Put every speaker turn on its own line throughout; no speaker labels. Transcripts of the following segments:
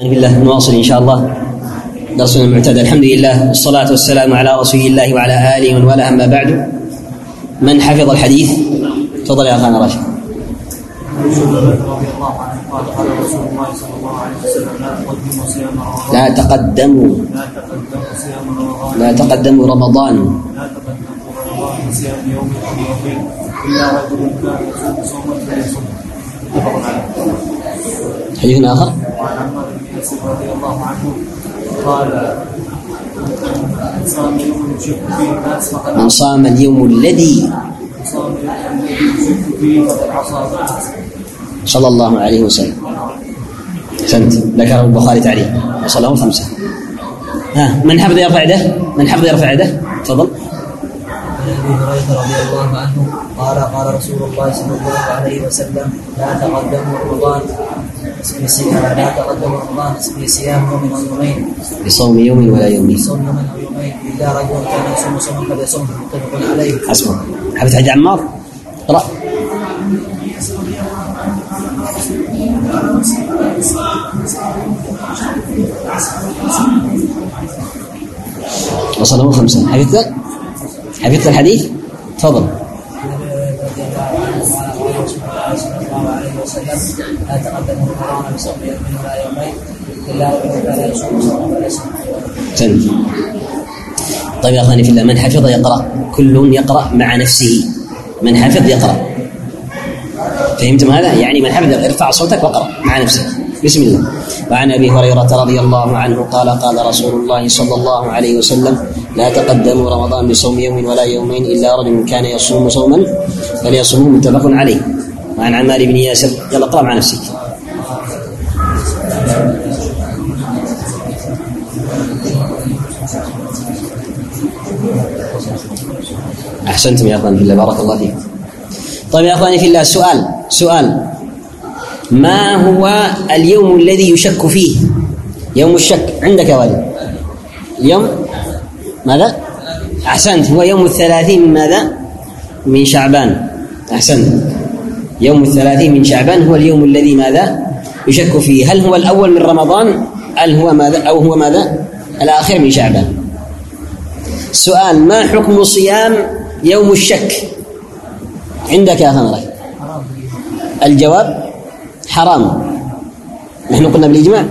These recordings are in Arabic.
الحمد نواصل ان شاء الله درسنا المعتاد الحمد لله والصلاة والسلام على رسول الله وعلى اله ومن والاه اما بعد من حفظ الحديث تفضل يا اخانا راشد رضي الله عنه رسول الله صلى الله عليه وسلم لا تقدموا لا تقدموا رمضان لا تقدموا رمضان صيام يوم يوم الا رجل كان يصوم حديث آخر وعن بن رضي الله عنه قال من صام اليوم الذي صلى الله عليه وسلم. سنت ذكره البخاري تعليق الله خمسة. ها من حفظ يرفع يده؟ من حفظ يرفع يده؟ تفضل.
ابي هريره رضي الله عنه قال قال رسول الله صلى الله عليه وسلم لا تقدموا رمضان لا تقدموا رمضان اسمي صيام يوم أو يومين
بصوم يوم ولا يومين
بصوم يوم أو يومين الا رجل كان يصوم صوما فليصوم متفق عليه
اسمع حديث حاج عمار اقرا وصلوا خمسة حديث ذا حفظت الحديث؟ تفضل طيب يا أخواني في الله من حفظ يقرأ. كل يقرأ مع نفسه. من حفظ يقرأ. فهمتم هذا يعني من حفظ ارفع صوتك واقرأ مع نفسك. بسم الله. وعن أبي هريرة رضي الله عنه قال قال رسول الله صلى الله عليه وسلم لا تقدموا رمضان بصوم يوم ولا يومين إلا رجل كان يصوم صوما فليصوم متفق عليه. وعن عمار بن ياسر يلا اقرأ مع نفسك. أحسنتم يا أخوان في الله بارك الله فيكم. طيب يا أخواني في الله سؤال سؤال. ما هو اليوم الذي يشك فيه؟ يوم الشك عندك يا والد اليوم ماذا؟ أحسنت. هو يوم الثلاثين من ماذا؟ من شعبان. أحسنت. يوم الثلاثين من شعبان هو اليوم الذي ماذا؟ يشك فيه. هل هو الأول من رمضان؟ هل هو ماذا؟ أو هو ماذا؟ الآخر من شعبان. سؤال ما حكم صيام يوم الشك؟ عندك يا خمرة الجواب حرام. نحن قلنا بالإجماع.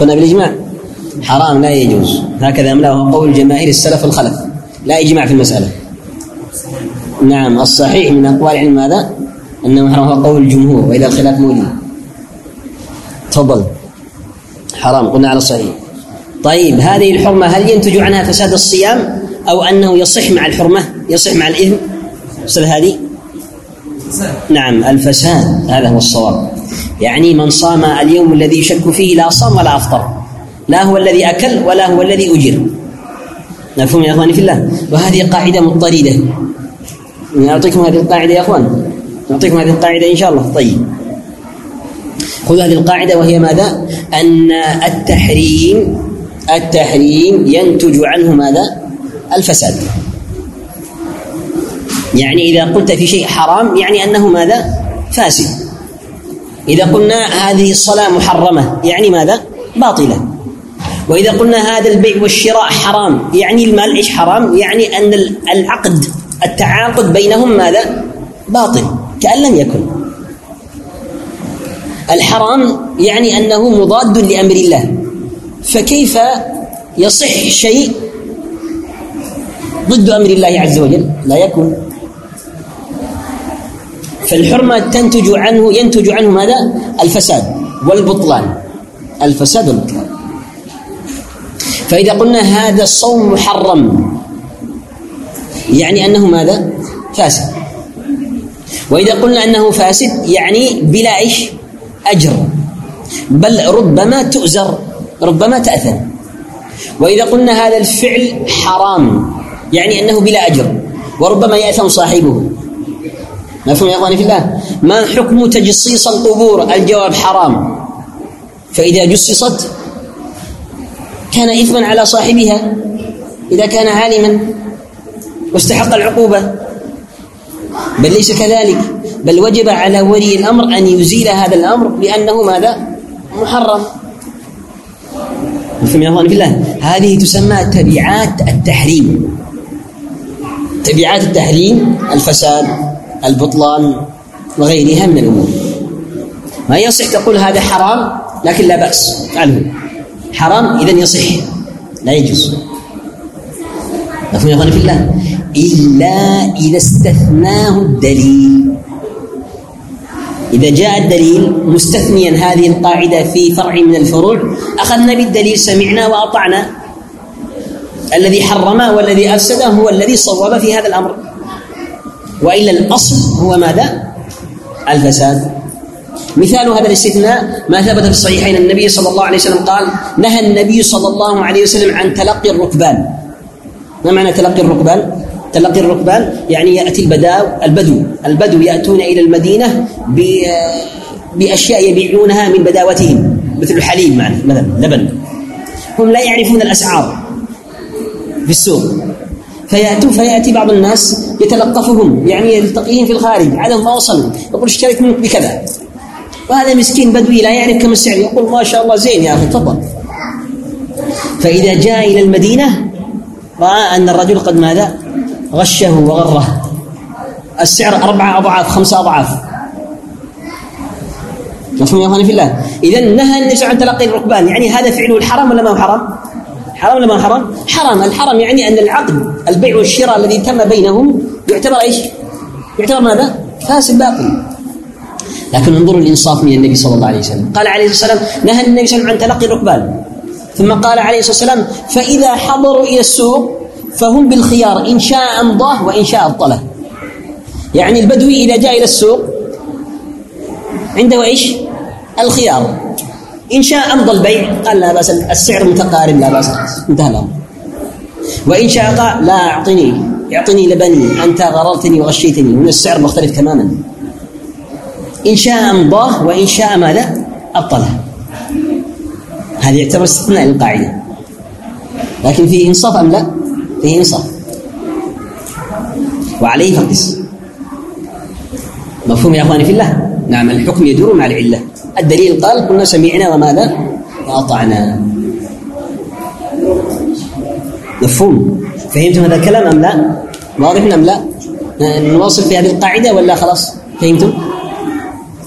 قلنا بالإجماع. حرام لا يجوز. هكذا أملاه قول جماهير السلف الخلف لا إجماع في المسألة. نعم الصحيح من أقوال علم ماذا أنه حرام هو قول الجمهور وإذا الخلاف موجود تفضل. حرام قلنا على الصحيح. طيب هذه الحرمة هل ينتج عنها فساد الصيام؟ أو أنه يصح مع الحرمة؟ يصح مع الإثم أستاذ هذه نعم الفساد هذا هو الصواب. يعني من صام اليوم الذي يشك فيه لا صام ولا أفطر. لا هو الذي أكل ولا هو الذي أجر. مفهوم يا أخواني في الله؟ وهذه قاعدة مضطردة. يعني نعطيكم هذه القاعدة يا أخوان. نعطيكم هذه القاعدة إن شاء الله. طيب. خذوا هذه القاعدة وهي ماذا؟ أن التحريم التحريم ينتج عنه ماذا؟ الفساد. يعني إذا قلت في شيء حرام يعني أنه ماذا؟ فاسد. إذا قلنا هذه الصلاة محرمة يعني ماذا؟ باطلة. وإذا قلنا هذا البيع والشراء حرام يعني المال إيش حرام؟ يعني أن العقد التعاقد بينهم ماذا؟ باطل كأن لم يكن. الحرام يعني أنه مضاد لأمر الله. فكيف يصح شيء ضد أمر الله عز وجل؟ لا يكون. فالحرمة تنتج عنه ينتج عنه ماذا؟ الفساد والبطلان. الفساد والبطلان. فإذا قلنا هذا الصوم محرم يعني أنه ماذا؟ فاسد. وإذا قلنا أنه فاسد يعني بلا إيش؟ أجر. بل ربما تؤزر ربما تأثم. وإذا قلنا هذا الفعل حرام يعني أنه بلا أجر وربما يأثم صاحبه. مفهوم يا إخواني في الله؟ ما حكم تجصيص القبور؟ الجواب حرام. فإذا جصصت كان إثما على صاحبها. إذا كان عالما واستحق العقوبة. بل ليس كذلك. بل وجب على ولي الأمر أن يزيل هذا الأمر لأنه ماذا؟ محرم. من الله؟ بالله هذه تسمى تبعات التحريم. تبعات التحريم الفساد البطلان وغيرها من الأمور. ما يصح تقول هذا حرام لكن لا بأس. عنه حرام اذا يصح لا يجوز مفهوم يا أخواني في الله إلا إذا استثناه الدليل إذا جاء الدليل مستثنيا هذه القاعدة في فرع من الفروع أخذنا بالدليل سمعنا وأطعنا الذي حرم والذي أفسد هو الذي صوب في هذا الأمر وإلا الأصل هو ماذا؟ الفساد مثال هذا الاستثناء ما ثبت في الصحيحين. النبي صلى الله عليه وسلم قال نهى النبي صلى الله عليه وسلم عن تلقي الركبان. ما معنى تلقي الركبان؟ تلقي الركبان يعني يأتي البداو البدو البدو يأتون إلى المدينة بأشياء يبيعونها من بداوتهم مثل الحليب مثلا لبن. هم لا يعرفون الأسعار في السوق. فيأتوا فيأتي بعض الناس يتلقفهم يعني يلتقيهم في الخارج على ما وصلوا يقول اشتريت منك بكذا. وهذا مسكين بدوي لا يعرف كم السعر. يقول ما شاء الله زين يا أخي تفضل. فإذا جاء إلى المدينة رأى أن الرجل قد ماذا؟ غشه وغره. السعر أربعة أضعاف خمسة أضعاف. مفهوم يا أخواني في الله؟ إذا نهى النبي عن تلقي الركبان. يعني هذا فعله الحرام ولا ما هو حرام؟ حرام ولا ما هو حرام؟ حرام. الحرام يعني أن العقد البيع والشراء الذي تم بينهم يعتبر إيش؟ يعتبر ماذا؟ فاسد باطل لكن انظروا الإنصاف من النبي صلى الله عليه وسلم. قال عليه الصلاة والسلام نهى النبي صلى الله عليه وسلم عن تلقي الركبان. ثم قال عليه الصلاة والسلام فإذا حضروا إلى السوق فهم بالخيار إن شاء أمضاه وإن شاء أبطله. يعني البدوي إذا جاء إلى السوق عنده إيش؟ الخيار. إن شاء أمضى البيع. قال لا بأس السعر متقارب لا بأس. انتهى الأمر. وإن شاء قال لا أعطني أعطني لبني أنت غررتني وغشيتني. من السعر مختلف تماما. إن شاء أمضاه وإن شاء ماذا؟ أبطله هذا يعتبر استثناء للقاعدة. لكن فيه إنصاف أم لا؟ فيه إنصاف. وعليه فقس. مفهوم يا أخواني في الله؟ نعم الحكم يدور مع العلة. الدليل قال قلنا سمعنا وماذا؟ وأطعنا. مفهوم. فهمتم هذا الكلام أم لا؟ واضح أم لا؟ نواصل في هذه القاعدة ولا خلاص؟ فهمتم؟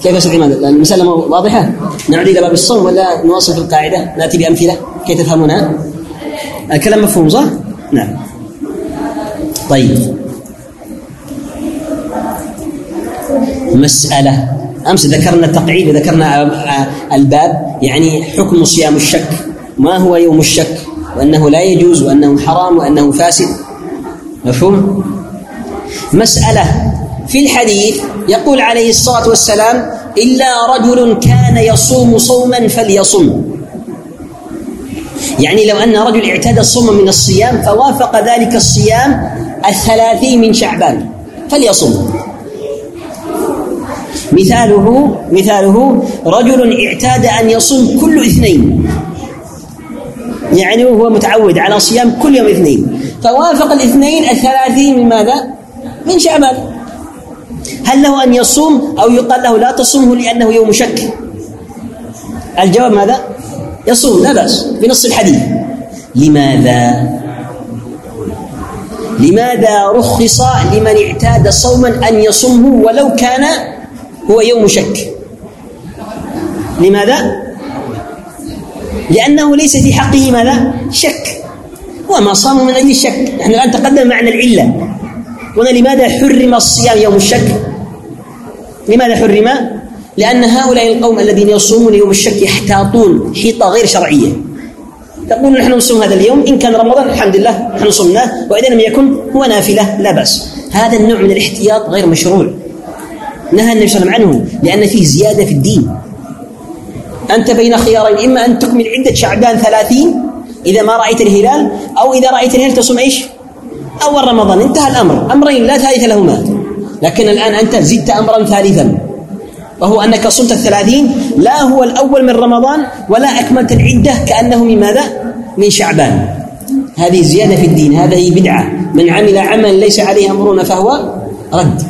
كيف استطيع لأن المسألة واضحة؟ نعود إلى باب الصوم ولا نواصل في القاعدة؟ نأتي بأمثلة كي تفهمونها؟ الكلام مفهوم صح؟ نعم. طيب. مسألة أمس ذكرنا التقعيد وذكرنا الباب يعني حكم صيام الشك ما هو يوم الشك وأنه لا يجوز وأنه حرام وأنه فاسد مفهوم؟ مسألة في الحديث يقول عليه الصلاة والسلام إلا رجل كان يصوم صوما فليصم. يعني لو أن رجل اعتاد الصوم من الصيام فوافق ذلك الصيام الثلاثين من شعبان فليصم. مثاله مثاله رجل اعتاد أن يصوم كل اثنين. يعني هو متعود على صيام كل يوم اثنين. فوافق الاثنين الثلاثين من ماذا؟ من شعبان. هل له أن يصوم أو يقال له لا تصومه لأنه يوم شك؟ الجواب ماذا؟ يصوم لا بأس بنص الحديث. لماذا؟ لماذا رخص لمن اعتاد صوما أن يصومه ولو كان هو يوم شك؟ لماذا؟ لأنه ليس في حقه ماذا؟ شك. وما صام من أجل الشك نحن الآن تقدم معنى العلة. هنا لماذا حرم الصيام يوم الشك؟ لماذا حرم؟ لأن هؤلاء القوم الذين يصومون يوم الشك يحتاطون حيطة غير شرعية. تقول نحن نصوم هذا اليوم إن كان رمضان الحمد لله نحن صمناه وإذا لم يكن هو نافلة لا بأس. هذا النوع من الاحتياط غير مشروع. نهى النبي صلى الله عليه وسلم عنه لأن فيه زيادة في الدين. أنت بين خيارين إما أن تكمل عدة شعبان ثلاثين إذا ما رأيت الهلال أو إذا رأيت الهلال تصوم إيش؟ أول رمضان انتهى الأمر. أمرين لا ثالث لهما. لكن الآن أنت زدت أمرا ثالثا. وهو أنك صمت الثلاثين. لا هو الأول من رمضان ولا أكملت العدة كأنه من ماذا؟ من شعبان. هذه زيادة في الدين. هذه بدعة. من عمل عملا ليس عليه أمرنا فهو رد.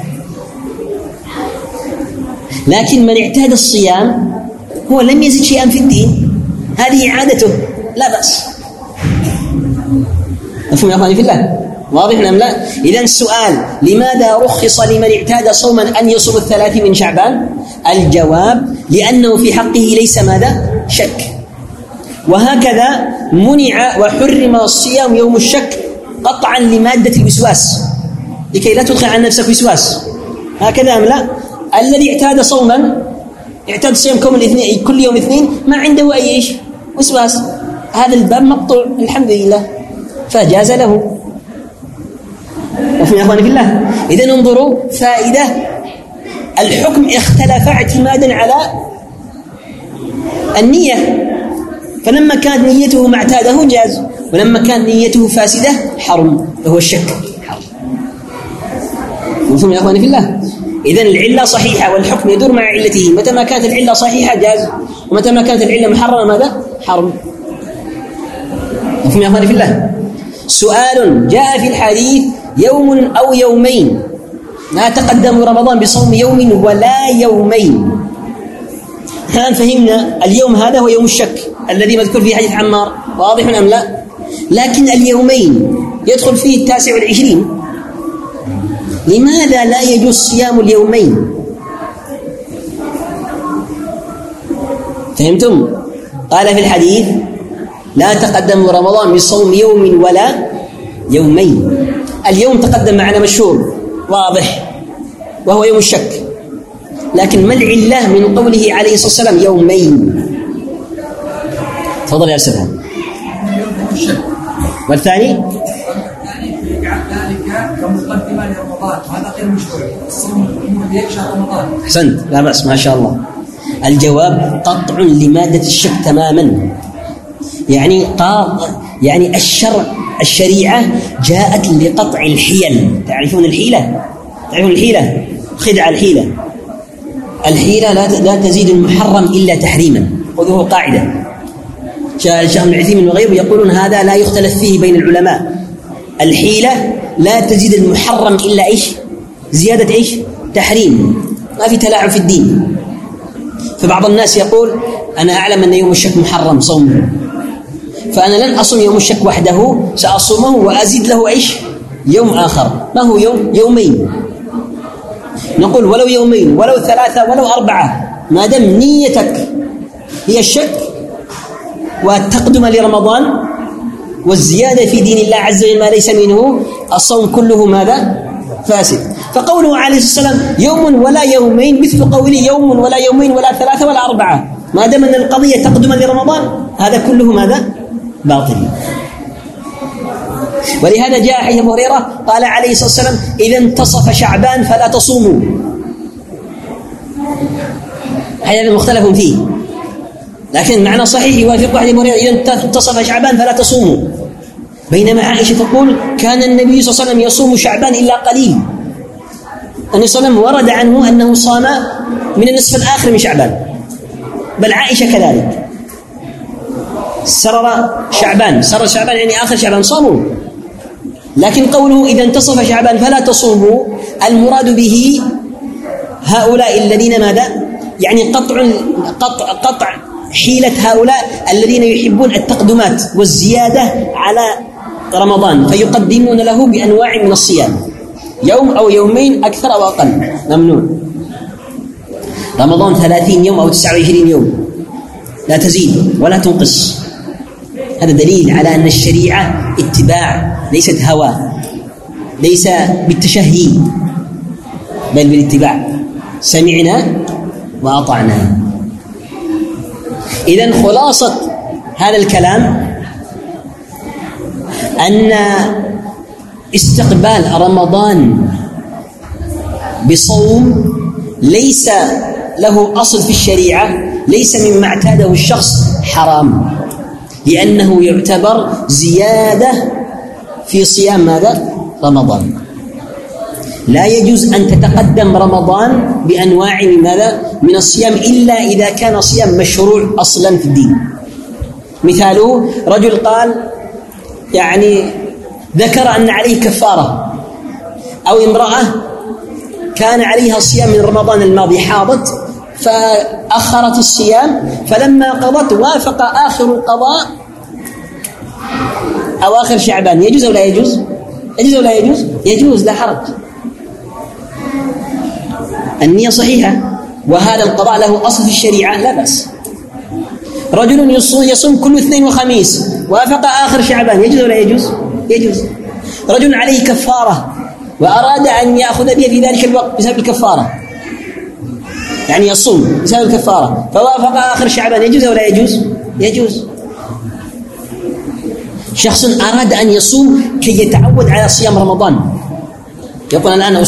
لكن من اعتاد الصيام هو لم يزد شيئا في الدين. هذه عادته لا بأس. مفهوم يا أخواني في الله؟ واضح أم لا؟ إذا السؤال لماذا رخص لمن اعتاد صوما أن يصوم الثلاث من شعبان؟ الجواب لأنه في حقه ليس ماذا؟ شك. وهكذا منع وحرم الصيام يوم الشك قطعا لمادة الوسواس. لكي لا تدخل عن نفسك وسواس. هكذا أم لا؟ الذي اعتاد صوما اعتاد صيام كل الاثنين كل يوم اثنين ما عنده أي إيش؟ وسواس. هذا الباب مقطوع الحمد لله. فجاز له. وفي يا اخواني في الله. إذا انظروا فائدة. الحكم اختلف اعتمادا على النية. فلما كانت نيته معتادة جاز. ولما كانت نيته فاسدة حرم. وهو الشك. حرم يا اخواني في الله؟ اذا العلة صحيحة والحكم يدور مع علته. متى ما كانت العلة صحيحة جاز. ومتى ما كانت العلة محرمة ماذا؟ حرم. مفهوم يا اخواني في الله؟ سؤال جاء في الحديث يوم أو يومين. لا تقدموا رمضان بصوم يوم ولا يومين. الآن فهمنا اليوم هذا هو يوم الشك الذي مذكور في حديث عمار؟ واضح أم لا؟ لكن اليومين يدخل فيه التاسع والعشرين. لماذا لا يجوز صيام اليومين؟ فهمتم؟ قال في الحديث لا تقدموا رمضان بصوم يوم ولا يومين. اليوم تقدم معنا مشهور واضح وهو يوم الشك. لكن ما العلة من قوله عليه الصلاة والسلام يومين. تفضل يا أستاذ والثاني؟ أحسنت لا بأس ما شاء الله. الجواب قطع لمادة الشك تماما. يعني قاطع يعني الشرع الشريعة جاءت لقطع الحيل. تعرفون الحيلة؟ تعرفون الحيلة؟ خدع الحيلة. الحيلة لا لا تزيد المحرم إلا تحريما. خذوه قاعدة. شيخ ابن عثيمين وغيره يقولون هذا لا يختلف فيه بين العلماء. الحيلة لا تزيد المحرم إلا إيش؟ زيادة إيش؟ تحريم. ما في تلاعب في الدين. فبعض الناس يقول أنا أعلم أن يوم الشك محرم صومه فأنا لن أصوم يوم الشك وحده سأصومه وأزيد له عيش يوم آخر. ما هو يوم؟ يومين. نقول ولو يومين ولو ثلاثة ولو أربعة. ما دام نيتك هي الشك والتقدم لرمضان والزيادة في دين الله عز وجل ما ليس منه الصوم كله ماذا؟ فاسد. فقوله عليه الصلاة والسلام يوم ولا يومين مثل قوله يوم ولا يومين ولا ثلاثة ولا أربعة. ما دام أن القضية تقدم لرمضان هذا كله ماذا؟ باطل. ولهذا جاء حديث أبو هريرة قال عليه الصلاة والسلام إذا انتصف شعبان فلا تصوموا. هذا مختلف فيه. لكن معنى صحيح يوافق حديث ابو هريره إذا انتصف شعبان فلا تصوموا. بينما عائشة تقول كان النبي صلى الله عليه وسلم يصوم شعبان إلا قليل. النبي صلى الله عليه وسلم ورد عنه أنه صام من النصف الآخر من شعبان. بل عائشة كذلك. سرر شعبان. سرر شعبان يعني آخر شعبان صاموا لكن قوله إذا انتصف شعبان فلا تصوموا. المراد به هؤلاء الذين ماذا؟ يعني قطع قطع قطع حيلة هؤلاء الذين يحبون التقدمات والزيادة على رمضان. فيقدمون له بأنواع من الصيام. يوم أو يومين أكثر أو أقل. ممنوع رمضان ثلاثين يوم أو تسعة وعشرين يوم. لا تزيد ولا تنقص. هذا دليل على أن الشريعة اتباع ليست هوى ليس بالتشهي بل بالاتباع. سمعنا وأطعنا. إذا خلاصة هذا الكلام أن استقبال رمضان بصوم ليس له أصل في الشريعة ليس مما اعتاده الشخص حرام. لأنه يعتبر زيادة في صيام ماذا؟ رمضان لا يجوز أن تتقدم رمضان بأنواع ماذا؟ من الصيام إلا إذا كان صيام مشروع أصلا في الدين مثاله رجل قال يعني ذكر أن عليه كفارة أو امرأة كان عليها صيام من رمضان الماضي حاضت فأخرت الصيام فلما قضت وافق آخر قضاء أو آخر شعبان يجوز أو لا يجوز؟ يجوز أو لا يجوز؟ يجوز لا حرج. النية صحيحة وهذا القضاء له أصل في الشريعة لا بأس. رجل يصوم كل اثنين وخميس وافق آخر شعبان يجوز ولا يجوز؟ يجوز. رجل عليه كفارة وأراد أن يأخذ بها في ذلك الوقت بسبب الكفارة. يعني يصوم يساوي الكفارة. فوافق آخر شعبان يجوز أو لا يجوز؟ يجوز. شخص أراد أن يصوم كي يتعود على صيام رمضان. يقول أنا الآن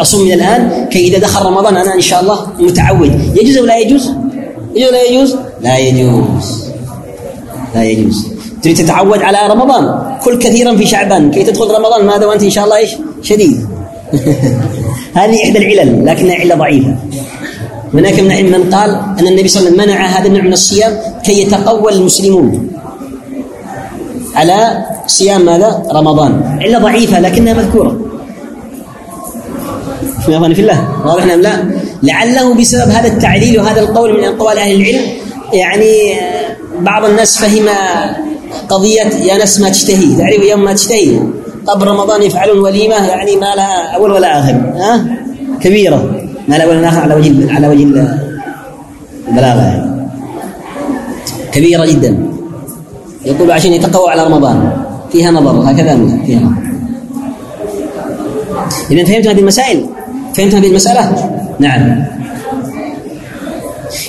أصوم من الآن كي إذا دخل رمضان أنا إن شاء الله متعود. يجوز أو لا يجوز؟ يجوز لا يجوز؟ لا يجوز. لا يجوز. تريد تتعود على رمضان. كل كثيرا في شعبان. كي تدخل رمضان ماذا وأنت إن شاء الله إيش؟ شديد. هذه إحدى العلل لكنها علة ضعيفة. هناك من علم من قال أن النبي صلى الله عليه وسلم منع هذا النوع من الصيام كي يتقوى المسلمون. على صيام ماذا؟ رمضان. علة ضعيفة لكنها مذكورة. في أخواني في الله واضح أم لا؟ لعله بسبب هذا التعليل وهذا القول من أقوال أهل العلم يعني بعض الناس فهم قضية يا ناس ما تشتهي تعرف يوم ما تشتهي؟ قبل رمضان يفعلون وليمة يعني ما لها أول ولا آخر ها؟ كبيرة. ما الأول والآخر على وجه على وجه البلاغة. كبيرة جدا. يقول عشان يتقوى على رمضان. فيها نظر هكذا فيها. نظر إذا فهمت هذه المسائل؟ فهمت هذه المسألة؟ نعم.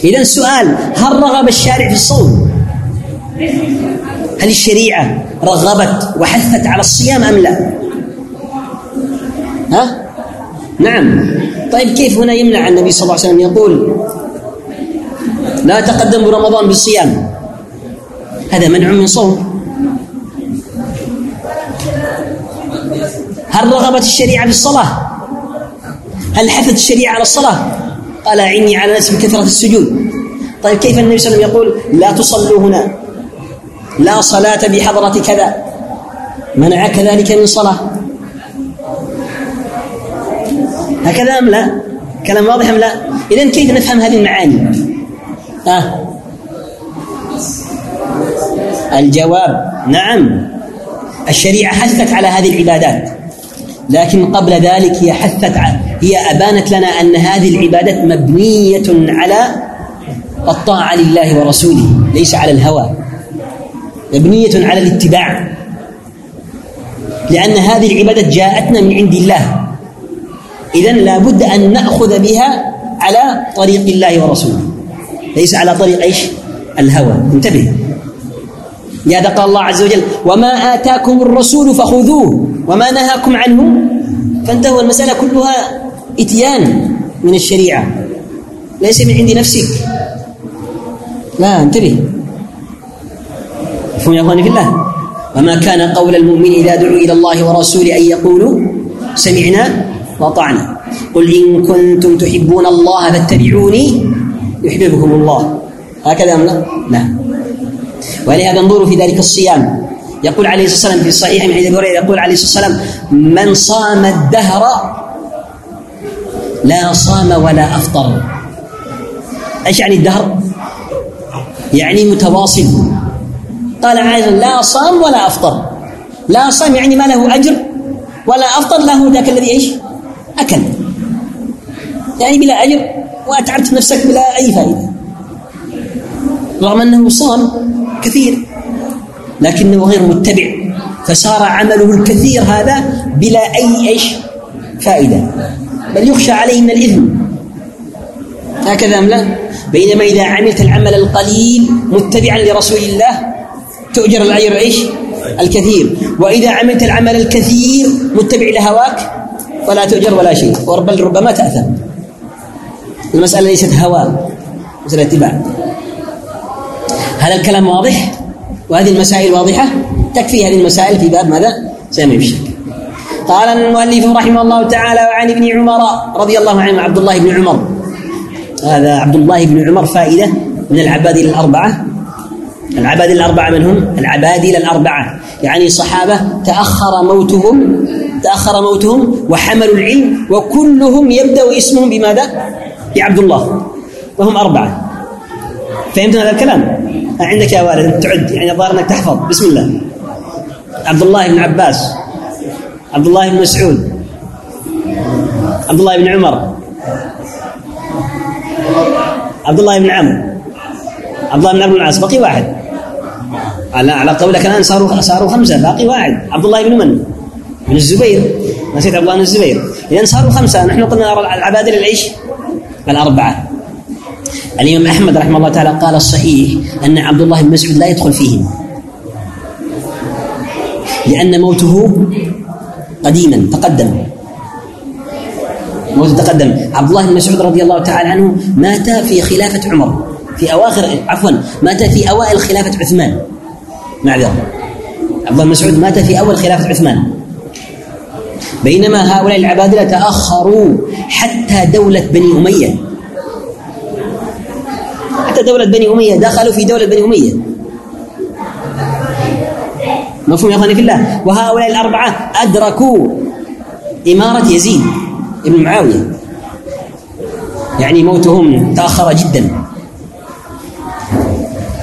إذا السؤال هل رغب الشارع في الصوم؟ هل الشريعة رغبت وحثت على الصيام أم لا؟ ها؟ نعم. طيب كيف هنا يمنع النبي صلى الله عليه وسلم يقول لا تقدموا رمضان بالصيام؟ هذا منع من صوم. هل رغبت الشريعة بالصلاة؟ هل حثت الشريعة على الصلاة؟ قال عني على نفسي بكثرة السجود. طيب كيف النبي صلى الله عليه وسلم يقول لا تصلوا هنا؟ لا صلاة بحضرة كذا. منع كذلك من صلاة. هكذا أم لا؟ كلام واضح أم لا؟ إذن كيف نفهم هذه المعاني؟ آه. الجواب نعم. الشريعة حثت على هذه العبادات. لكن قبل ذلك هي حثت على هي أبانت لنا أن هذه العبادات مبنية على الطاعة لله ورسوله ليس على الهوى. مبنية على الاتباع. لأن هذه العبادة جاءتنا من عند الله. إذا لابد أن نأخذ بها على طريق الله ورسوله. ليس على طريق إيش؟ الهوى. انتبه. لهذا قال الله عز وجل وما آتاكم الرسول فخذوه وما نهاكم عنه. فانتهوا المسألة كلها إتيان من الشريعة. ليس من عند نفسك. لا انتبه. مفهوم يا إخواني في الله؟ وما كان قول المؤمن إذا دعوا إلى الله ورسوله أن يقولوا سمعنا وطعنا. قل إن كنتم تحبون الله فاتبعوني يحببكم الله. هكذا أم لا؟ لا. ولهذا انظروا في ذلك الصيام. يقول عليه الصلاة والسلام في الصحيح من حديث هريرة يقول عليه الصلاة والسلام من صام الدهر لا صام ولا أفطر. إيش يعني الدهر؟ يعني متواصل. قال عائشة لا صام ولا أفطر. لا صام يعني ما له أجر ولا أفطر له ذاك الذي إيش؟ أكل. يعني بلا أجر وأتعبت نفسك بلا أي فائدة. رغم أنه صام كثير لكنه غير متبع. فصار عمله الكثير هذا بلا أي إيش؟ فائدة. بل يخشى عليه من الإثم. هكذا أم لا؟ بينما إذا عملت العمل القليل متبعا لرسول الله تؤجر الأجر إيش؟ الكثير. وإذا عملت العمل الكثير متبع لهواك ولا تؤجر ولا شيء. بل ربما تأثم. المسألة ليست هواء مثل اتباع. هذا الكلام واضح؟ وهذه المسائل واضحة؟ تكفي هذه المسائل في باب ماذا؟ سيما الشك قال المؤلف رحمه الله تعالى وعن ابن عمر رضي الله عنه عبد الله بن عمر. هذا عبد الله بن عمر فائدة من العبادلة الأربعة. العبادلة الأربعة من هم؟ العبادلة الأربعة. يعني صحابة تأخر موتهم تأخر موتهم وحملوا العلم وكلهم يبدأ اسمهم بماذا؟ بعبد الله وهم أربعة فهمت هذا الكلام؟ عندك يا والد أنت تعد يعني الظاهر أنك تحفظ بسم الله عبد الله بن عباس عبد الله بن مسعود عبد الله بن عمر عبد الله بن عمرو عبد الله بن عمرو العاص بقي واحد على على قولك الآن صاروا صاروا خمسة باقي واحد. عبد الله بن من؟ بن الزبير. نسيت عبد الله بن الزبير. اذا صاروا خمسة. نحن قلنا العبادله العيش الأربعة. الإمام أحمد رحمه الله تعالى قال الصحيح أن عبد الله بن مسعود لا يدخل فيهم. لأن موته قديما تقدم. موته تقدم. عبد الله بن مسعود رضي الله تعالى عنه مات في خلافة عمر. في اواخر عفوا مات في أوائل خلافة عثمان. معذرة عبد الله مسعود مات في أول خلافة عثمان. بينما هؤلاء العبادلة تأخروا حتى دولة بني أمية. حتى دولة بني أمية دخلوا في دولة بني أمية. مفهوم يا أخواني في الله؟ وهؤلاء الأربعة أدركوا إمارة يزيد بن معاوية. يعني موتهم تأخر جدا.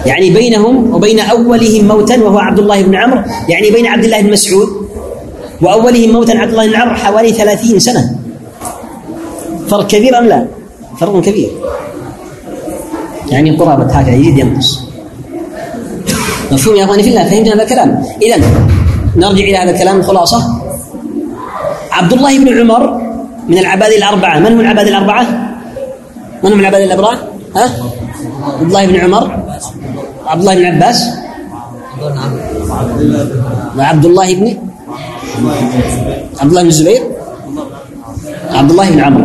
يعني بينهم وبين أولهم موتا وهو عبد الله بن عمرو يعني بين عبد الله بن مسعود وأولهم موتا عبد الله بن عمرو حوالي ثلاثين سنة. فرق كبير أم لا؟ فرق كبير. يعني قرابة هكذا يزيد ينقص. مفهوم يا أخواني في الله فهمنا هذا الكلام. إذا نرجع إلى هذا الكلام الخلاصة. عبد الله بن عمر من العباد الأربعة. من هم العباد الأربعة؟ من هم العباد الأربعة؟ ها؟ عبد الله بن عمر عبد الله بن عباس؟ عبد الله بن عبد الله بن الزبير عبد الله بن عمر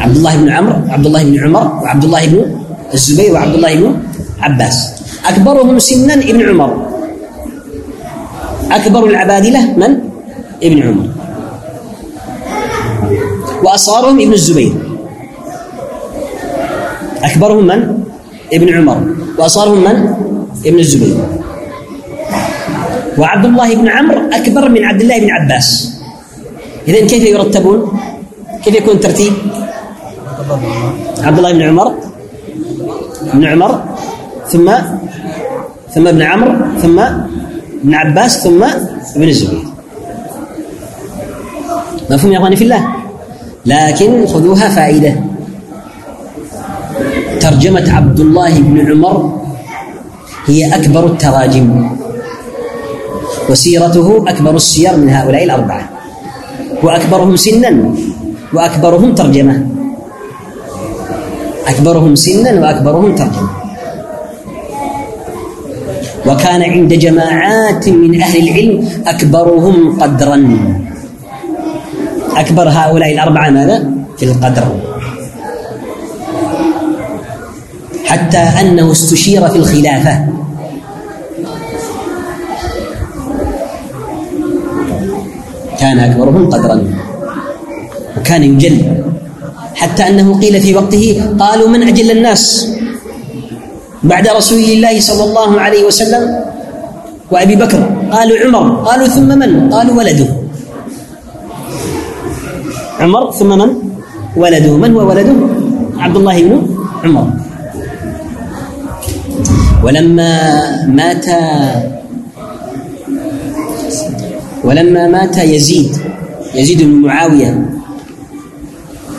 عبد الله بن عمر عبد الله بن عمر وعبد الله بن الزبير وعبد الله بن عباس. أكبرهم سنا ابن عمر. أكبر العبادلة من؟ ابن عمر. وأصغرهم ابن الزبير. أكبرهم من؟ ابن عمر وأصغرهم من؟ ابن الزبير وعبد الله بن عمرو أكبر من عبد الله بن عباس إذن كيف يرتبون؟ كيف يكون ترتيب؟ عبد الله بن عمر بن عمر ثم ثم ابن عمرو ثم ابن عباس ثم ابن الزبير مفهوم يا أخواني في الله لكن خذوها فائدة ترجمة عبد الله بن عمر هي أكبر التراجم وسيرته أكبر السير من هؤلاء الأربعة وأكبرهم سنا وأكبرهم ترجمة. أكبرهم سنا وأكبرهم ترجمة. وكان عند جماعات من أهل العلم أكبرهم قدرا. أكبر هؤلاء الأربعة ماذا؟ في القدر. حتى أنه استشير في الخلافة. كان أكبرهم قدرا. وكان يجل. حتى أنه قيل في وقته قالوا من أجل الناس؟ بعد رسول الله صلى الله عليه وسلم وأبي بكر. قالوا عمر. قالوا ثم من؟ قالوا ولده. عمر ثم من؟ ولده. من هو ولده؟ عبد الله بن عمر. ولما مات ولما مات يزيد يزيد بن معاوية.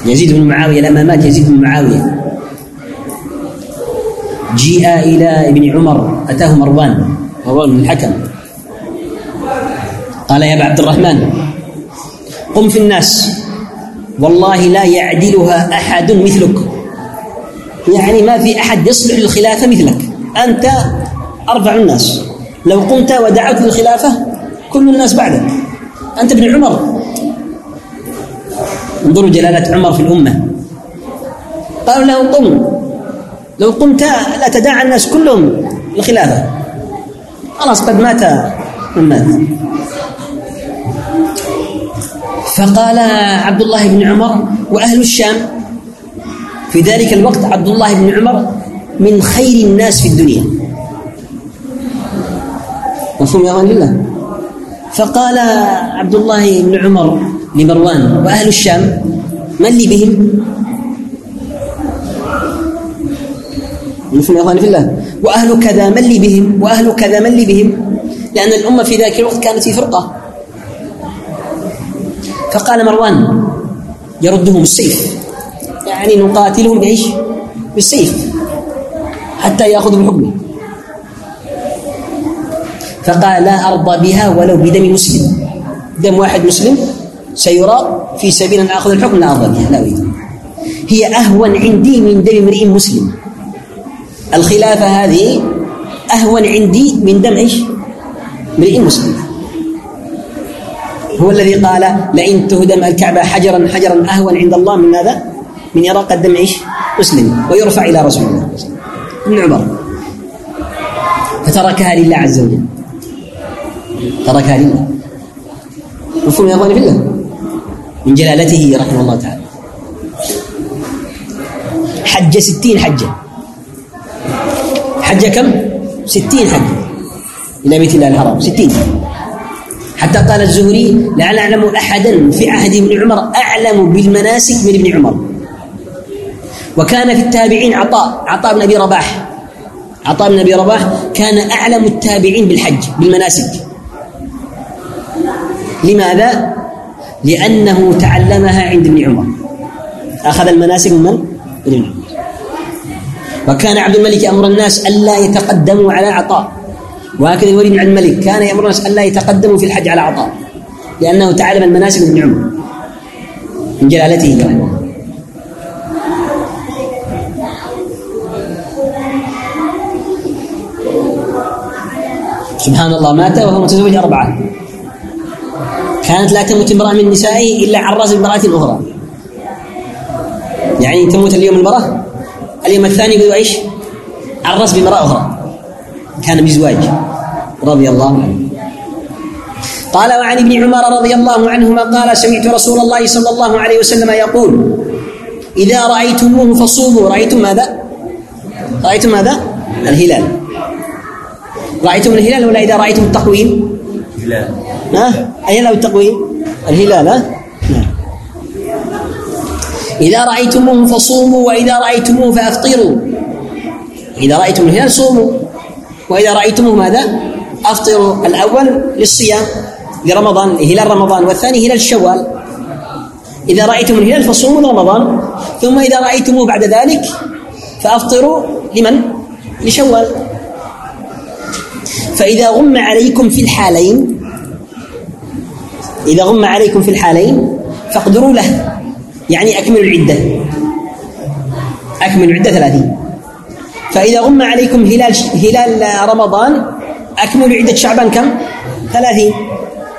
يزيد بن معاوية لما مات يزيد بن معاوية. جيء إلى ابن عمر أتاه مروان مروان بن الحكم. قال يا أبا عبد الرحمن قم في الناس والله لا يعدلها أحد مثلك. يعني ما في أحد يصلح للخلافة مثلك. أنت أرفع الناس. لو قمت ودعوت للخلافة كل الناس بعدك. أنت ابن عمر. انظروا جلالة عمر في الأمة. قالوا له قم. لو قمت لا تداعى الناس كلهم للخلافة. خلاص قد مات من مات. فقال عبد الله بن عمر وأهل الشام. في ذلك الوقت عبد الله بن عمر من خير الناس في الدنيا مفهوم يا اخوان لله فقال عبد الله بن عمر لمروان واهل الشام من لي بهم مفهوم يا اخوان في الله واهل كذا من لي بهم واهل كذا من لي بهم لأن الأمة في ذاك الوقت كانت في فرقة۔ فقال مروان يردهم السيف. يعني نقاتلهم بإيش؟ بالسيف۔ حتى يأخذ بالحكم. فقال لا أرضى بها ولو بدم مسلم. دم واحد مسلم سيرى في سبيل أن أخذ الحكم لا أرضى بها لا أريد. هي أهون عندي من دم امرئ مسلم. الخلافة هذه أهون عندي من دم إيش؟ امرئ مسلم. هو الذي قال لئن تهدم الكعبة حجرا حجرا أهون عند الله من ماذا؟ من يراق دم إيش؟ مسلم. ويرفع إلى رسول الله صلى الله عليه وسلم. ابن عمر فتركها لله عز وجل. تركها لله. مفهوم يا بالله من جلالته رحمه الله تعالى. حج ستين حجة. حجة كم؟ ستين حجة. إلى بيت الله الحرام. ستين. حتى قال الزهري لعل أعلم أحدا في عهد ابن عمر أعلم بالمناسك من ابن عمر. وكان في التابعين عطاء. عطاء بن أبي رباح. عطاء بن أبي رباح كان أعلم التابعين بالحج بالمناسك. لماذا؟ لأنه تعلمها عند ابن عمر. أخذ المناسك من ابن عمر. وكان عبد الملك أمر الناس ألا يتقدموا على عطاء. وهكذا الوليد بن عبد الملك كان يأمر الناس ألا يتقدموا في الحج على عطاء. لأنه تعلم المناسك من ابن عمر. من جلالته سبحان الله مات وهو متزوج أربعة. كانت لا تموت امرأة من نسائه إلا عن رأس امرأة أخرى. يعني تموت اليوم المرأة اليوم الثاني يقول إيش؟ عرس بامرأة أخرى. كان بزواج. رضي الله عنه. قال وعن ابن عمر رضي الله عنهما قال سمعت رسول الله صلى الله عليه وسلم يقول إذا رأيتموه فصوموا. رأيتم ماذا؟ رأيتم ماذا؟ الهلال. رأيتم الهلال ولا إذا رأيتم التقويم؟
هلال
ها؟ أين التقويم؟ الهلال ها؟ نعم. إذا رأيتموه فصوموا وإذا رأيتموه فأفطروا. إذا رأيتم الهلال صوموا وإذا رأيتموه ماذا؟ أفطروا. الأول للصيام لرمضان هلال رمضان والثاني هلال الشوال إذا رأيتم الهلال فصوموا رمضان ثم إذا رأيتموه بعد ذلك فأفطروا لمن؟ لشوال. فإذا غم عليكم في الحالين إذا غم عليكم في الحالين فاقدروا له. يعني أكملوا العدة. أكملوا العدة ثلاثين. فإذا غم عليكم هلال هلال رمضان أكملوا عدة شعبان كم؟ ثلاثين.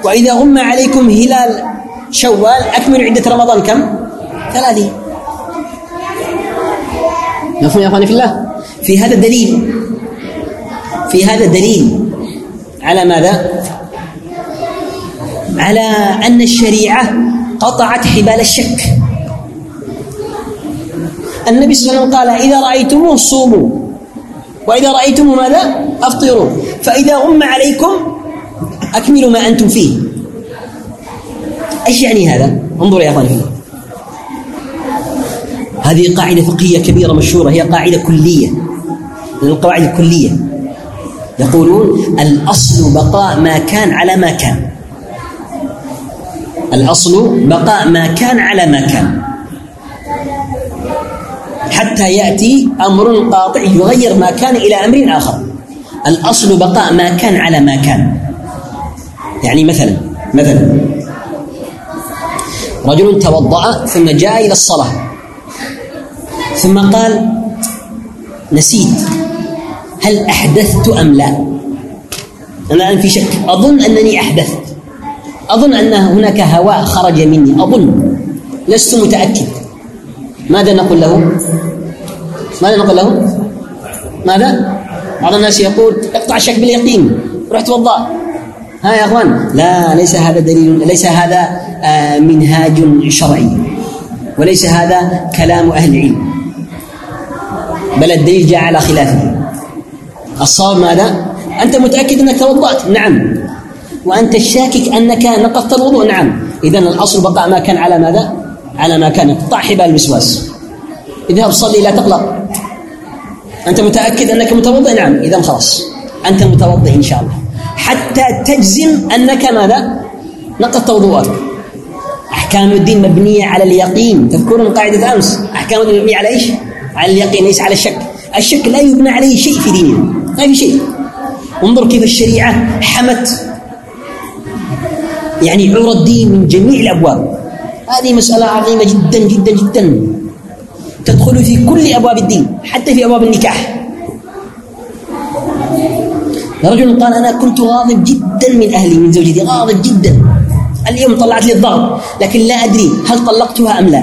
وإذا غم عليكم هلال شوال أكملوا عدة رمضان كم؟ ثلاثين. مفهوم يا أخواني في الله؟ في هذا الدليل في هذا دليل على ماذا؟ على أن الشريعة قطعت حبال الشك النبي صلى الله عليه وسلم قال إذا رأيتموه صوموا وإذا رأيتموه ماذا؟ أفطروا فإذا غم عليكم أكملوا ما أنتم فيه إيش يعني هذا؟ انظر يا اخواني هذه قاعدة فقهية كبيرة مشهورة هي قاعدة كلية من القواعد الكلية يقولون الأصل بقاء ما كان على ما كان. الأصل بقاء ما كان على ما كان. حتى يأتي أمر قاطع يغير ما كان إلى أمر آخر. الأصل بقاء ما كان على ما كان. يعني مثلا مثلا. رجل توضأ ثم جاء إلى الصلاة. ثم قال نسيت. هل أحدثت أم لا؟ أنا الآن في شك. أظن أنني أحدثت. أظن أن هناك هواء خرج مني. أظن. لست متأكد. ماذا نقول له؟ ماذا نقول له؟ ماذا؟ بعض الناس يقول اقطع الشك باليقين. روح توضأ. ها يا أخوان. لا ليس هذا دليل ليس هذا آه، منهاج شرعي. وليس هذا كلام أهل العلم. بل الدليل جاء على خلافه. الصواب ماذا؟ أنت متأكد أنك توضأت؟ نعم وأنت الشاكك أنك نقضت الوضوء؟ نعم إذا الأصل بقاء ما كان على ماذا؟ على ما كان قطع حبال الوسواس اذهب صلي لا تقلق أنت متأكد أنك متوضئ؟ نعم إذا خلاص أنت متوضئ إن شاء الله حتى تجزم أنك ماذا؟ نقضت وضوءك أحكام الدين مبنية على اليقين تذكرون قاعدة أمس أحكام الدين مبنية على إيش؟ على اليقين ليس على الشك الشك لا يبنى عليه شيء في ديننا ما في شيء. انظر كيف الشريعة حمت. يعني عور الدين من جميع الأبواب. هذه مسألة عظيمة جدا جدا جدا. تدخل في كل أبواب الدين حتى في أبواب النكاح. رجل قال أنا كنت غاضب جدا من أهلي من زوجتي غاضب جدا. اليوم طلعت لي الضغط لكن لا أدري هل طلقتها أم لا.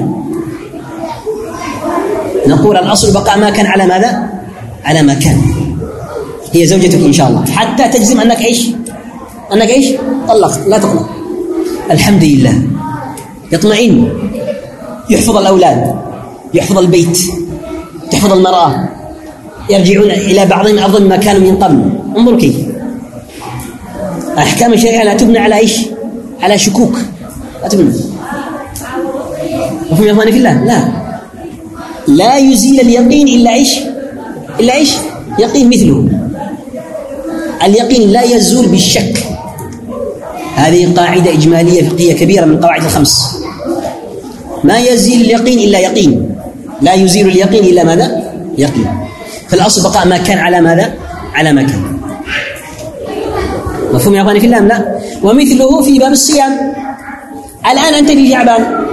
نقول الأصل بقى ما كان على ماذا؟ على ما كان. هي زوجتك إن شاء الله. حتى تجزم أنك إيش؟ أنك إيش؟ طلقت. لا تقلق. الحمد لله. يطمئن. يحفظ الأولاد. يحفظ البيت. تحفظ المرأة. يرجعون إلى بعضهم أفضل ما كانوا من قبل. انظر كيف. أحكام الشريعة لا تبنى على إيش؟ على شكوك. لا تبنى. وفي يا إخواني في الله؟ لا. لا يزيل اليقين إلا إيش؟ إلا إيش؟ يقين مثله. اليقين لا يزول بالشك. هذه قاعدة إجمالية فقهية كبيرة من قواعد الخمس. ما يزيل اليقين إلا يقين. لا يزيل اليقين إلا ماذا؟ يقين. فالأصل بقاء ما كان على ماذا؟ على ما كان. مفهوم يا أخواني في الله لا؟ ومثله في باب الصيام. الآن أنت في شعبان.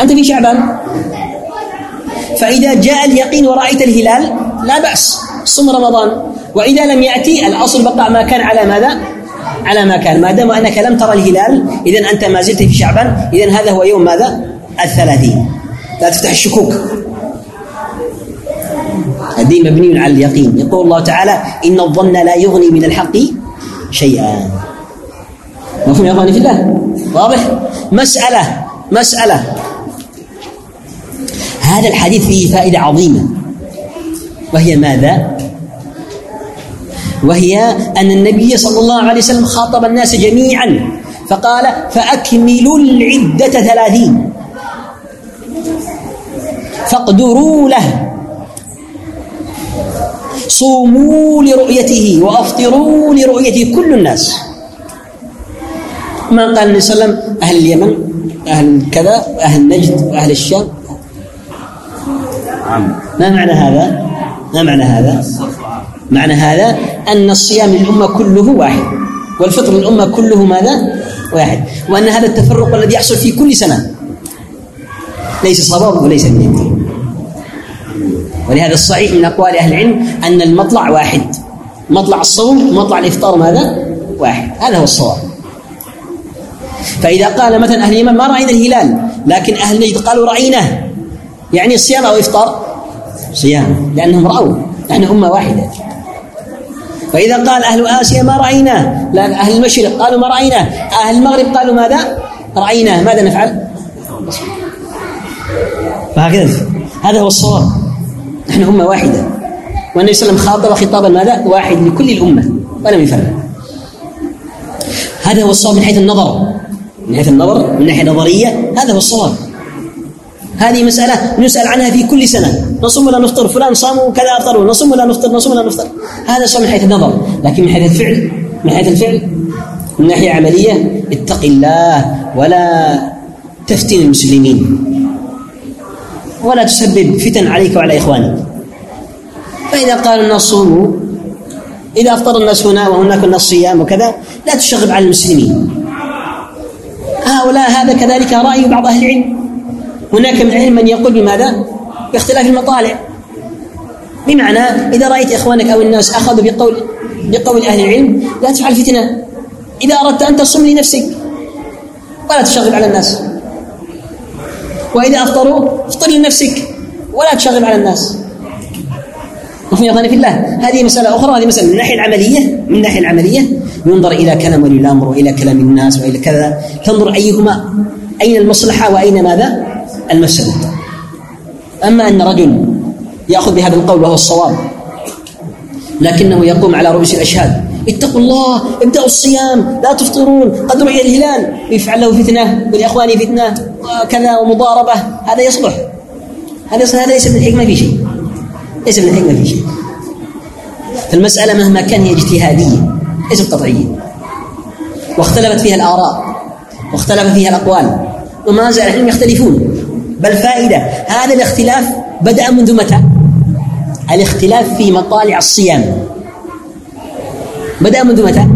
أنت في شعبان. فإذا جاء اليقين ورأيت الهلال لا بأس. صم رمضان. وإذا لم يأتي الأصل بقى ما كان على ماذا؟ على ما كان. ما دام أنك لم ترى الهلال إذا أنت ما زلت في شعبان إذا هذا هو يوم ماذا؟ الثلاثين. لا تفتح الشكوك. الدين مبني على اليقين. يقول الله تعالى إن الظن لا يغني من الحق شيئا. مفهوم يا أخواني في الله؟ واضح. مسألة مسألة. هذا الحديث فيه فائدة عظيمة. وهي ماذا؟ وهي أن النبي صلى الله عليه وسلم خاطب الناس جميعا. فقال فأكملوا العدة ثلاثين. فاقدروا له. صوموا لرؤيته وأفطروا لرؤيته كل الناس. ما قال النبي صلى الله عليه وسلم؟ أهل اليمن أهل كذا أهل نجد وأهل الشام. نعم. ما معنى هذا؟ ما معنى هذا؟ معنى هذا أن الصيام الأمة كله واحد والفطر الأمة كله ماذا؟ واحد. وأن هذا التفرق الذي يحصل في كل سنة. ليس صواب وليس من ولهذا الصحيح من أقوال أهل العلم أن المطلع واحد. مطلع الصوم مطلع الإفطار ماذا؟ واحد. هذا هو الصواب. فإذا قال مثلا أهل اليمن ما رأينا الهلال؟ لكن أهل نجد قالوا رأيناه. يعني صيام أو إفطار؟ صيام. لأنهم رأوا. نحن أمة واحدة. وإذا قال أهل آسيا ما رأيناه لأن أهل المشرق قالوا ما رأيناه أهل المغرب قالوا ماذا؟ رأيناه ماذا نفعل؟ وهكذا. هذا هو الصواب. نحن أمة واحدة. والنبي صلى الله عليه وسلم خاطب خطابا ماذا؟ واحد لكل الأمة. ولم يفرق هذا هو الصواب من حيث النظر. من حيث النظر من ناحية نظرية هذا هو الصواب. هذه مسألة نسأل عنها في كل سنة. نصوم ولا نفطر؟ فلان صام وكذا أفطر. نصوم ولا نفطر؟ نصوم ولا نفطر؟ هذا صار من حيث النظر. لكن من حيث الفعل من حيث الفعل من ناحية عملية اتق الله ولا تفتن المسلمين. ولا تسبب فتن عليك وعلى إخوانك. فإذا قال الناس صوموا إذا أفطر الناس هنا وهناك الناس صيام وكذا لا تشغب على المسلمين. هؤلاء هذا كذلك رأي بعض أهل العلم. هناك من العلم من يقول بماذا؟ باختلاف المطالع. بمعنى إذا رأيت إخوانك أو الناس أخذوا بقول بقول أهل العلم لا تفعل فتنة. إذا أردت أن تصم لنفسك ولا تشغل على الناس. وإذا أفطروا افطر لنفسك ولا تشغل على الناس. وفي يا في الله هذه مسألة أخرى هذه مسألة من الناحية العملية من الناحية العملية. ينظر إلى كلام ولي الأمر وإلى كلام الناس وإلى كذا. تنظر أيهما؟ أين المصلحة؟ وأين ماذا؟ المفسدة أما أن رجل يأخذ بهذا القول وهو الصواب لكنه يقوم على رؤوس الأشهاد. اتقوا الله ابدأوا الصيام لا تفطرون قد رؤية الهلال يفعل له فتنة ولأخواني فتنة وكذا ومضاربة هذا يصلح. هذا يصلح هذا ليس من الحكمة في شيء. ليس من الحكمة في شيء. فالمسألة مهما كان هي اجتهادية ليست قطعية. واختلفت فيها الآراء واختلف فيها الأقوال وما زال يختلفون. بل فائدة هذا الاختلاف بدأ منذ متى؟ الاختلاف في مطالع الصيام بدأ منذ متى؟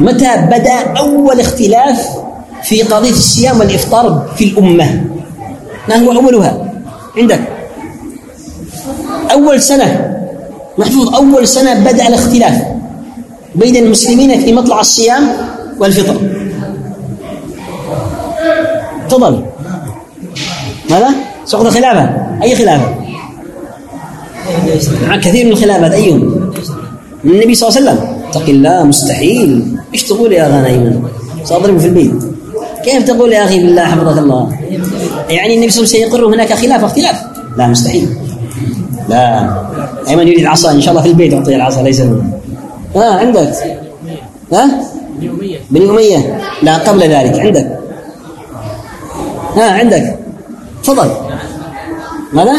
متى بدأ أول اختلاف في قضية الصيام والإفطار في الأمة؟ ما هو أولها؟ عندك أول سنة محفوظ أول سنة بدأ الاختلاف بين المسلمين في مطلع الصيام والفطر تفضل ماذا؟ سقط الخلافة أي خلافة؟ نعم، كثير من الخلافات. أيهم؟ النبي صلى الله عليه وسلم. اتق الله مستحيل. إيش تقول يا غنائم؟ سأضربه في البيت. كيف تقول يا أخي بالله حفظك الله؟ يعني النبي صلى الله عليه وسلم سيقر هناك خلاف اختلاف لا مستحيل. لا. أيمن يريد العصا إن شاء الله في البيت. أعطيه العصا ليس هنا ها عندك. ها؟ بني أمية بني أمية لا قبل ذلك. عندك. ها عندك. تفضل. ماذا؟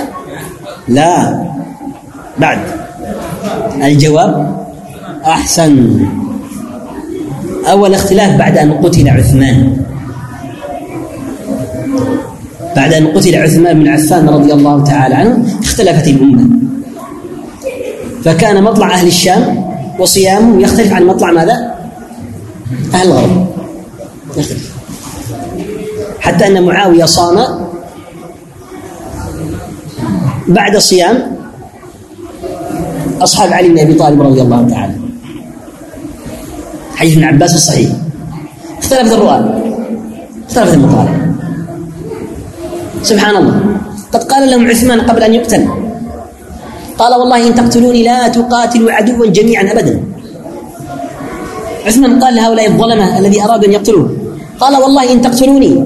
لا. بعد. الجواب أحسن. أول اختلاف بعد أن قتل عثمان. بعد أن قتل عثمان بن عفان رضي الله تعالى عنه اختلفت الأمة. فكان مطلع أهل الشام وصيامهم يختلف عن مطلع ماذا؟ أهل الغرب. يختلف. حتى أن معاوية صام بعد صيام أصحاب علي بن أبي طالب رضي الله تعالى. حديث ابن عباس الصحيح اختلفت الرؤى. اختلفت المطالب سبحان الله. قد قال لهم عثمان قبل أن يقتل. قال والله إن تقتلوني لا تقاتلوا عدوا جميعا أبدا. عثمان قال لهؤلاء الظلمة الذي أرادوا أن يقتلوه. قال والله إن تقتلوني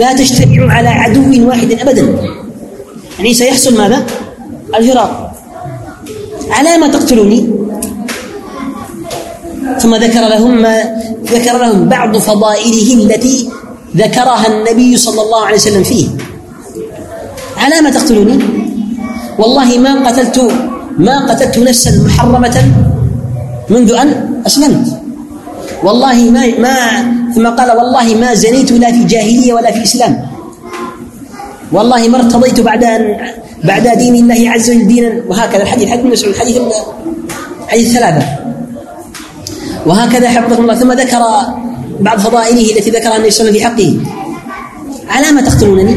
لا تجتمعوا على عدو واحد أبدا. يعني سيحصل ماذا؟ الفراق على ما تقتلوني. ثم ذكر لهم ما ذكر لهم بعض فضائله التي ذكرها النبي صلى الله عليه وسلم فيه. على ما تقتلوني؟ والله ما قتلت ما قتلت نفسا محرمة منذ أن أسلمت. والله ما ما ثم قال والله ما زنيت لا في جاهليه ولا في اسلام والله ما ارتضيت بعد أن بعد دين الله عز وجل دينا. وهكذا الحديث حديث ابن مسعود حديث حديث ثلاثة. وهكذا حفظه الله. ثم ذكر بعض فضائله التي ذكرها النبي صلى الله عليه وسلم في حقه. على ما تقتلونني؟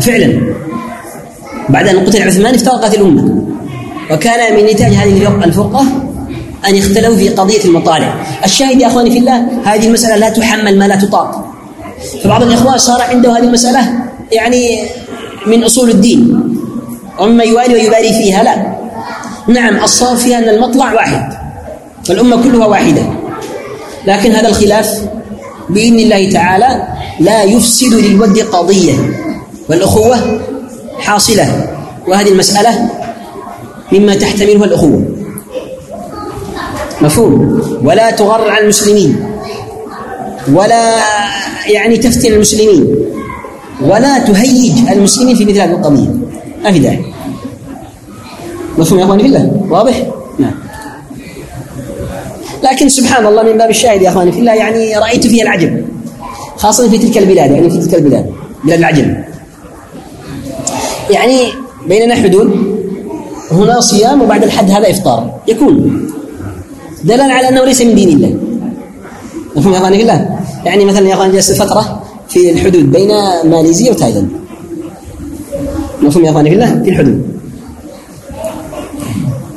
فعلا. بعد أن قتل عثمان افترقت الأمة. وكان من نتاج هذه الفرقة أن يختلوا في قضية المطالع. الشاهد يا أخواني في الله هذه المسألة لا تحمل ما لا تطاق. فبعض الإخوان صار عنده هذه المسألة يعني من أصول الدين. ومما يوالي ويباري فيها لا. نعم الصواب فيها أن المطلع واحد فالأمة كلها واحدة. لكن هذا الخلاف بإذن الله تعالى لا يفسد للود قضية والأخوة حاصلة. وهذه المسألة مما تحتمله الأخوة. مفهوم. ولا تغر على المسلمين. ولا يعني تفتن المسلمين. ولا تهيج المسلمين في مثل هذه القضية. ما في داعي مفهوم يا أخواني في الله؟ واضح؟ نعم. لكن سبحان الله من باب الشاهد يا أخواني في الله يعني رأيت فيها العجب. خاصة في تلك البلاد يعني في تلك البلاد بلاد العجم. يعني بيننا حدود هنا صيام وبعد الحد هذا إفطار. يكون. دلالة على أنه ليس من دين الله. مفهوم يا أخواني الله يعني مثلا يا أخواني جلست فترة في الحدود بين ماليزيا وتايلاند. مفهوم يا أخواني الله في الحدود.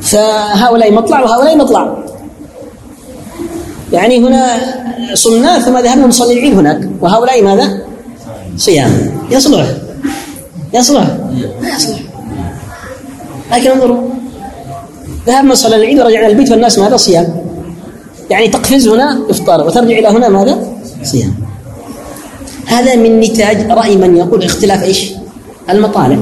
فهؤلاء مطلع وهؤلاء مطلع. يعني هنا صمنا ثم ذهبنا نصلي العيد هناك. وهؤلاء ماذا؟ صيام. يصلح. يصلح. لا يصلح. لكن انظروا. ذهبنا صلى العيد ورجعنا البيت والناس ماذا صيام يعني تقفز هنا إفطار وترجع إلى هنا ماذا صيام. هذا من نتاج رأي من يقول اختلاف إيش؟ المطالع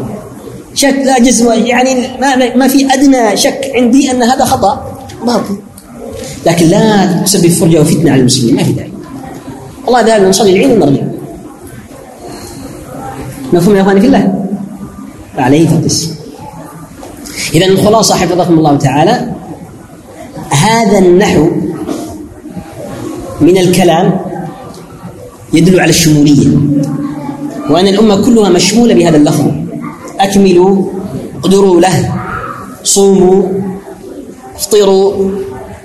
شك لا جزم يعني ما, ما في أدنى شك عندي أن هذا خطأ. باطل. لكن لا تسبب فرجة وفتنة على المسلمين ما في داعي. الله ذهب نصلي العيد ونرجع مفهوم يا أخواني في الله؟ فعليه فتسلم إذا الخلاصة حفظكم الله تعالى. هذا النحو من الكلام يدل على الشمولية. وأن الأمة كلها مشمولة بهذا اللفظ أكملوا قدروا له صوموا افطروا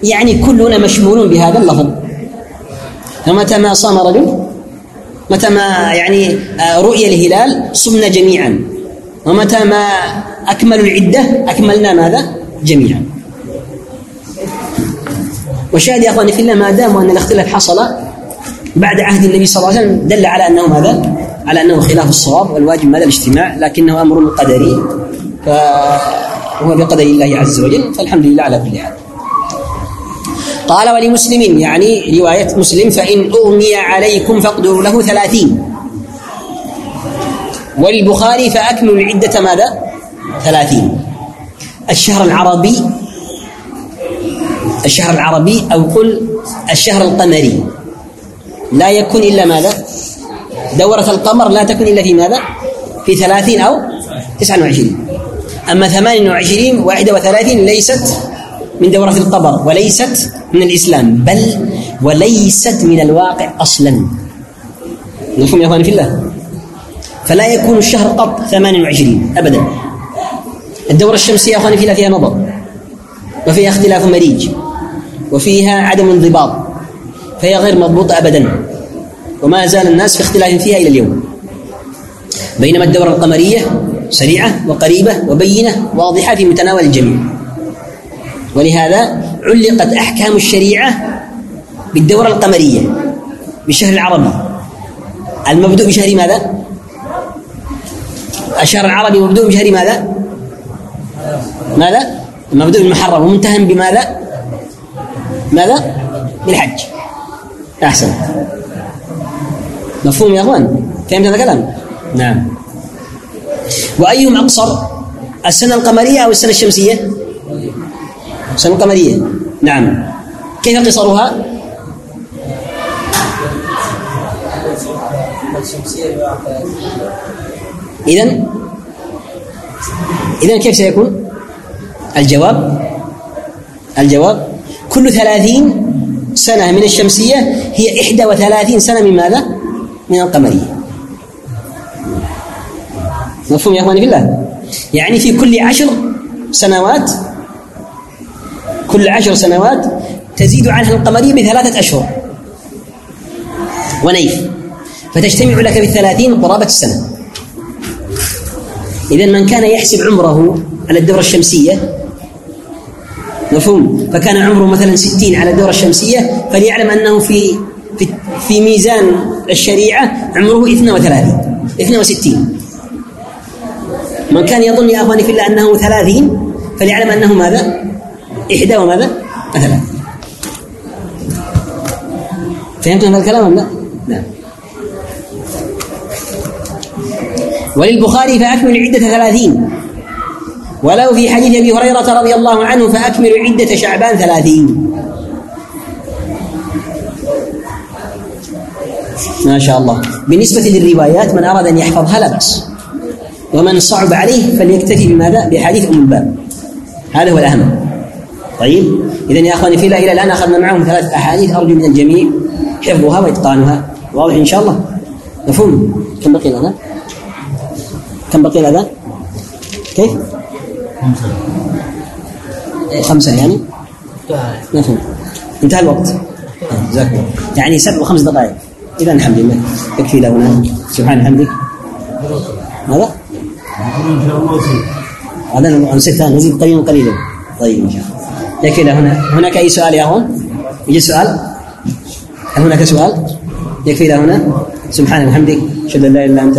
يعني كلنا مشمولون بهذا اللفظ فمتى ما صام رجل؟ متى ما يعني آه، رؤي الهلال صمنا جميعا. ومتى ما أكملوا العدة أكملنا ماذا؟ جميعا والشاهد يا أخواني في الله ما دام أن الاختلاف حصل بعد عهد النبي صلى الله عليه وسلم دل على أنه ماذا؟ على أنه خلاف الصواب والواجب ماذا الاجتماع لكنه أمر قدري فهو بقدر الله عز وجل فالحمد لله على كل حال قال ولمسلم يعني رواية مسلم فإن أغمي عليكم فاقدروا له ثلاثين وللبخاري فأكمل العدة ماذا؟ ثلاثين. الشهر العربي الشهر العربي أو قل الشهر القمري. لا يكون إلا ماذا؟ دورة القمر لا تكون إلا في ماذا؟ في ثلاثين أو تسعة وعشرين. أما ثمان وعشرين واحدة وثلاثين ليست من دورة القمر وليست من الإسلام بل وليست من الواقع أصلا. نفهم يا أخواني في الله؟ فلا يكون الشهر قط 28 أبدا. الدورة الشمسية أخواني فيها فيها نظر وفيها اختلاف مريج وفيها عدم انضباط فهي غير مضبوطة أبدا. وما زال الناس في اختلاف فيها إلى اليوم. بينما الدورة القمرية سريعة وقريبة وبينة واضحة في متناول الجميع. ولهذا علقت أحكام الشريعة بالدورة القمرية بالشهر العربي. المبدوء بشهر ماذا؟ الشهر العربي مبدوء بشهر ماذا؟ ماذا؟ مبدوء بالمحرم ومنتهم بماذا؟ ماذا؟ بالحج أحسن مفهوم يا أخوان؟ فهمت هذا الكلام؟ نعم وأيهم أقصر؟ السنة القمرية أو السنة الشمسية؟ السنة القمرية نعم كيف قصرها؟ الشمسية إذن إذن كيف سيكون؟ الجواب الجواب كل ثلاثين سنة من الشمسية هي إحدى وثلاثين سنة من ماذا؟ من القمرية. مفهوم يا أخواني في الله؟ يعني في كل عشر سنوات كل عشر سنوات تزيد عنها القمرية بثلاثة أشهر. ونيف فتجتمع لك بالثلاثين قرابة السنة. إذا من كان يحسب عمره على الدورة الشمسية مفهوم فكان عمره مثلا ستين على الدورة الشمسية فليعلم أنه في في, في ميزان الشريعة عمره 32 62 من كان يظن يا أخواني في الله أنه 30 فليعلم أنه ماذا؟ إحدى وماذا؟ مثلا فهمتم هذا الكلام أم لا؟ نعم وللبخاري فأكمل عدة ثلاثين. ولو في حديث أبي هريرة رضي الله عنه فأكمل عدة شعبان ثلاثين. ما شاء الله. بالنسبة للروايات من أراد أن يحفظها لا بأس. ومن صعب عليه فليكتفي بماذا؟ بحديث أم الباب. هذا هو الأهم. طيب؟ إذا يا أخواني في الله إلى الآن أخذنا معهم ثلاث أحاديث. أرجو من الجميع حفظها وإتقانها. واضح إن شاء الله؟ مفهوم؟ كم بقي لنا؟ كم بقي الأذان؟ كيف؟ خمسة إيه، خمسة يعني؟ ما انتهى الوقت جزاك الله يعني سبع وخمس دقائق إذا الحمد لله يكفي لهنا سبحان حمدك ماذا؟ هذا أمسكتها نزيد قليلا قليلا طيب إن شاء الله يكفي هنا هناك أي سؤال يا هون؟ يجي سؤال؟ هل هناك سؤال؟ يكفي هنا؟ سبحان وبحمدك أشهد أن لا إله إلا أنت